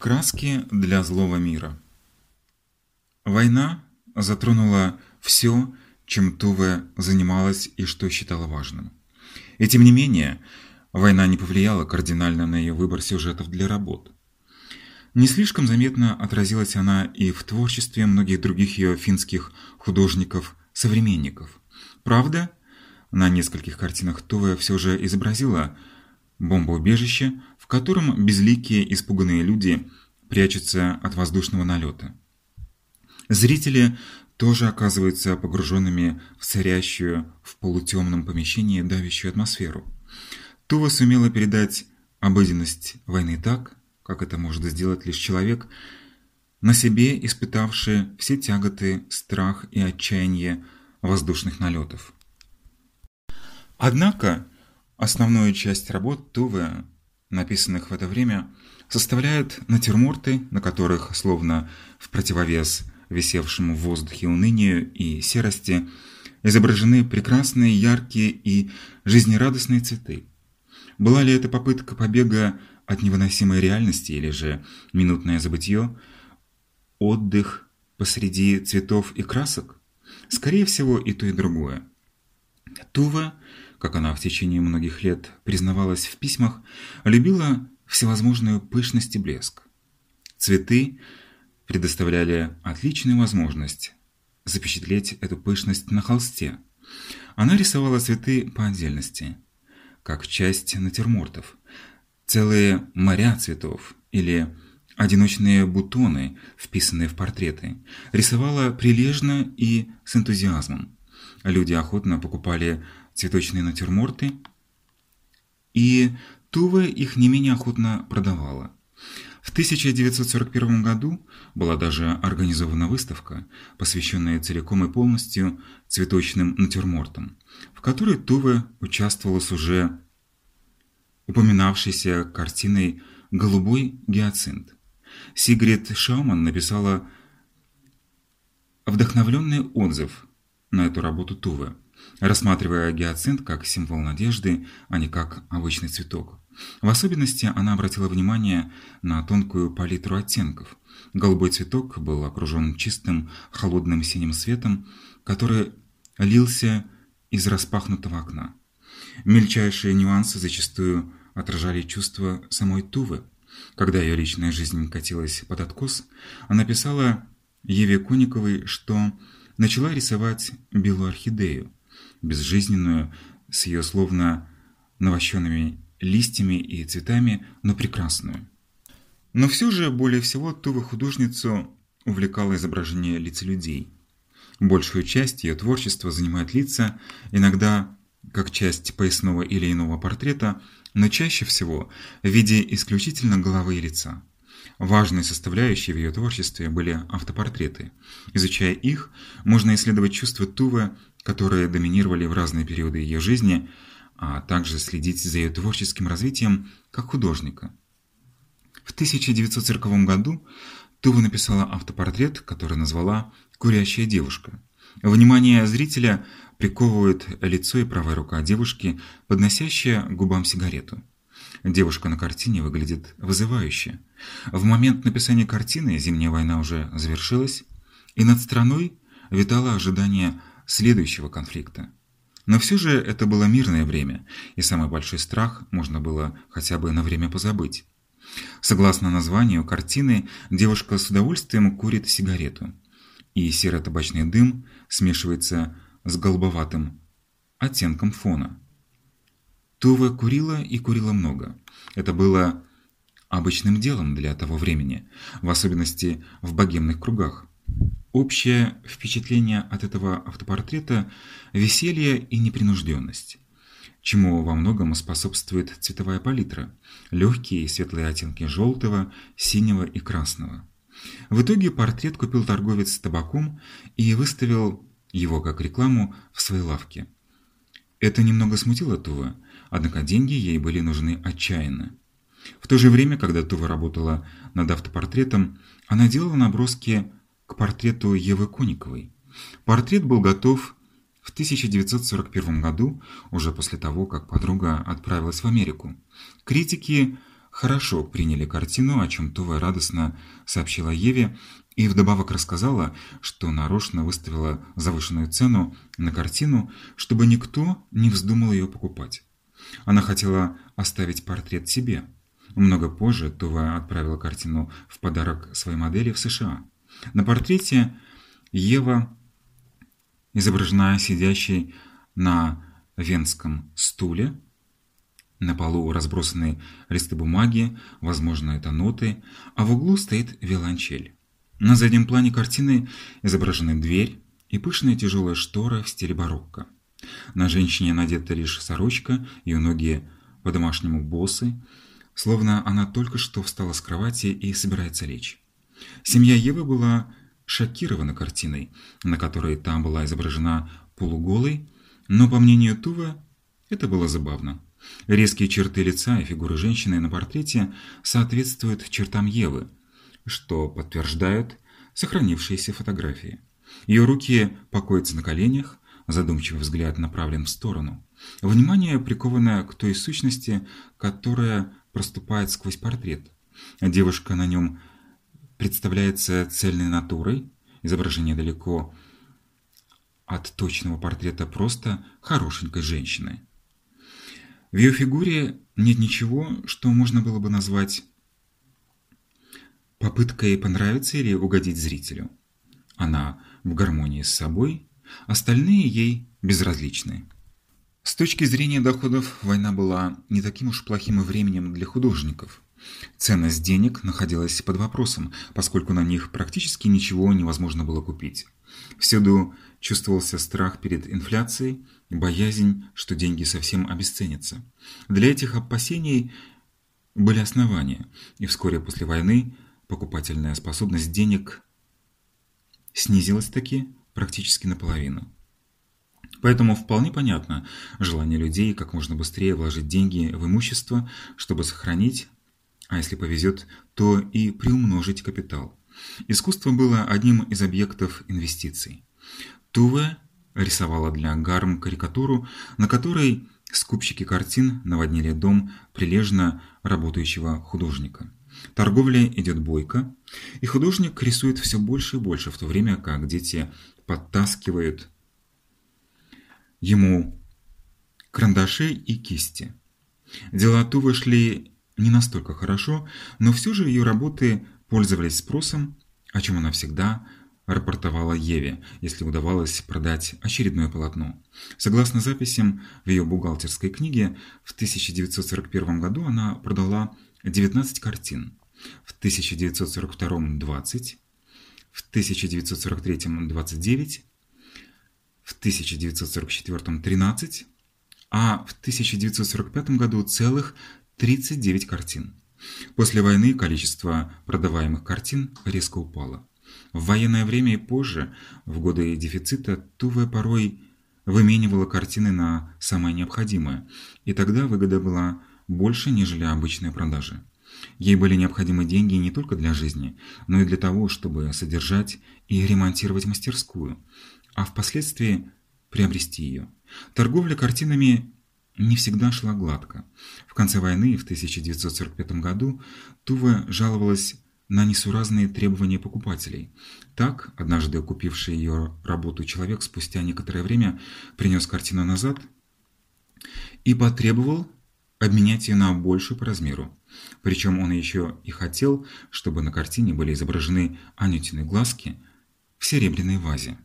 Краски для злого мира. Война затронула все, чем Туве занималась и что считала важным. И тем не менее, война не повлияла кардинально на ее выбор сюжетов для работ. Не слишком заметно отразилась она и в творчестве многих других ее финских художников-современников. Правда, на нескольких картинах Туве все же изобразила бомбоубежище, котором безликие испуганные люди прячутся от воздушного налета. Зрители тоже оказываются погруженными в царящую в полутемном помещении давящую атмосферу. Тува сумела передать обыденность войны так, как это может сделать лишь человек, на себе испытавший все тяготы, страх и отчаяние воздушных налетов. Однако Основную часть работ Туве, написанных в это время, составляют натюрморты, на которых, словно в противовес висевшему в воздухе унынию и серости, изображены прекрасные, яркие и жизнерадостные цветы. Была ли это попытка побега от невыносимой реальности или же минутное забытье, отдых посреди цветов и красок? Скорее всего, и то, и другое. Тува как она в течение многих лет признавалась в письмах, любила всевозможную пышность и блеск. Цветы предоставляли отличную возможность запечатлеть эту пышность на холсте. Она рисовала цветы по отдельности, как часть натюрмортов. Целые моря цветов или одиночные бутоны, вписанные в портреты, рисовала прилежно и с энтузиазмом. Люди охотно покупали цветочные натюрморты, и Тува их не менее охотно продавала. В 1941 году была даже организована выставка, посвященная целиком и полностью цветочным натюрмортам, в которой Тува участвовала с уже упоминавшейся картиной «Голубой гиацинт». Сигрид Шауман написала вдохновленный отзыв на эту работу Тувы рассматривая гиацинт как символ надежды, а не как обычный цветок. В особенности она обратила внимание на тонкую палитру оттенков. Голубой цветок был окружен чистым, холодным синим светом, который лился из распахнутого окна. Мельчайшие нюансы зачастую отражали чувства самой Тувы. Когда ее личная жизнь катилась под откос, она писала Еве Куниковой, что начала рисовать белую орхидею, безжизненную, с ее словно навощенными листьями и цветами, но прекрасную. Но все же более всего Тува художницу увлекало изображение лиц людей. Большую часть ее творчества занимают лица, иногда как часть поясного или иного портрета, но чаще всего в виде исключительно головы и лица. Важной составляющей в ее творчестве были автопортреты. Изучая их, можно исследовать чувства Тувы которые доминировали в разные периоды ее жизни, а также следить за ее творческим развитием как художника. В 1940 году Тува написала автопортрет, который назвала «Курящая девушка». Внимание зрителя приковывает лицо и правая рука девушки, подносящая губам сигарету. Девушка на картине выглядит вызывающе. В момент написания картины Зимняя война уже завершилась, и над страной витало ожидание следующего конфликта. Но все же это было мирное время, и самый большой страх можно было хотя бы на время позабыть. Согласно названию картины, девушка с удовольствием курит сигарету, и серо-табачный дым смешивается с голубоватым оттенком фона. Тува курила и курила много. Это было обычным делом для того времени, в особенности в богемных кругах. Общее впечатление от этого автопортрета – веселье и непринужденность, чему во многом способствует цветовая палитра – легкие и светлые оттенки желтого, синего и красного. В итоге портрет купил торговец табаком и выставил его как рекламу в своей лавке. Это немного смутило Тува, однако деньги ей были нужны отчаянно. В то же время, когда Тува работала над автопортретом, она делала наброски к портрету Евы Кониковой. Портрет был готов в 1941 году, уже после того, как подруга отправилась в Америку. Критики хорошо приняли картину, о чем Тува радостно сообщила Еве, и вдобавок рассказала, что нарочно выставила завышенную цену на картину, чтобы никто не вздумал ее покупать. Она хотела оставить портрет себе. Много позже Това отправила картину в подарок своей модели в США. На портрете Ева изображена сидящей на венском стуле. На полу разбросаны листы бумаги, возможно, это ноты, а в углу стоит виолончель. На заднем плане картины изображены дверь и пышная тяжелая штора в стиле барокко. На женщине надета лишь сорочка, ее ноги по-домашнему босы, словно она только что встала с кровати и собирается лечь. Семья Евы была шокирована картиной, на которой там была изображена полуголой, но, по мнению Тува, это было забавно. Резкие черты лица и фигуры женщины на портрете соответствуют чертам Евы, что подтверждают сохранившиеся фотографии. Ее руки покоятся на коленях, задумчивый взгляд направлен в сторону. Внимание приковано к той сущности, которая проступает сквозь портрет. Девушка на нем представляется цельной натурой, изображение далеко от точного портрета просто хорошенькой женщины. В ее фигуре нет ничего, что можно было бы назвать попыткой понравиться или угодить зрителю. Она в гармонии с собой, остальные ей безразличны. С точки зрения доходов война была не таким уж плохим временем для художников. Ценность денег находилась под вопросом, поскольку на них практически ничего невозможно было купить. Всюду чувствовался страх перед инфляцией, боязнь, что деньги совсем обесценятся. Для этих опасений были основания, и вскоре после войны покупательная способность денег снизилась таки практически наполовину. Поэтому вполне понятно желание людей как можно быстрее вложить деньги в имущество, чтобы сохранить, а если повезет, то и приумножить капитал. Искусство было одним из объектов инвестиций. Туве рисовала для Гарм карикатуру, на которой скупщики картин наводнили дом прилежно работающего художника. Торговля идет бойко, и художник рисует все больше и больше, в то время как дети подтаскивают ему карандаши и кисти. Дела Тувы шли не настолько хорошо, но все же ее работы пользовались спросом, о чем она всегда рапортовала Еве, если удавалось продать очередное полотно. Согласно записям в ее бухгалтерской книге, в 1941 году она продала 19 картин, в 1942 – 20, в 1943 – 29, в 1944 – 13, а в 1945 году целых 39 картин. После войны количество продаваемых картин резко упало. В военное время и позже, в годы дефицита, Туве порой выменивала картины на самое необходимое, и тогда выгода была больше, нежели обычные продажи. Ей были необходимы деньги не только для жизни, но и для того, чтобы содержать и ремонтировать мастерскую, а впоследствии приобрести ее. Торговля картинами не всегда шла гладко. В конце войны, в 1945 году, Тува жаловалась на несуразные требования покупателей. Так, однажды купивший ее работу человек спустя некоторое время принес картину назад и потребовал обменять ее на большую по размеру. Причем он еще и хотел, чтобы на картине были изображены Анютины глазки в серебряной вазе.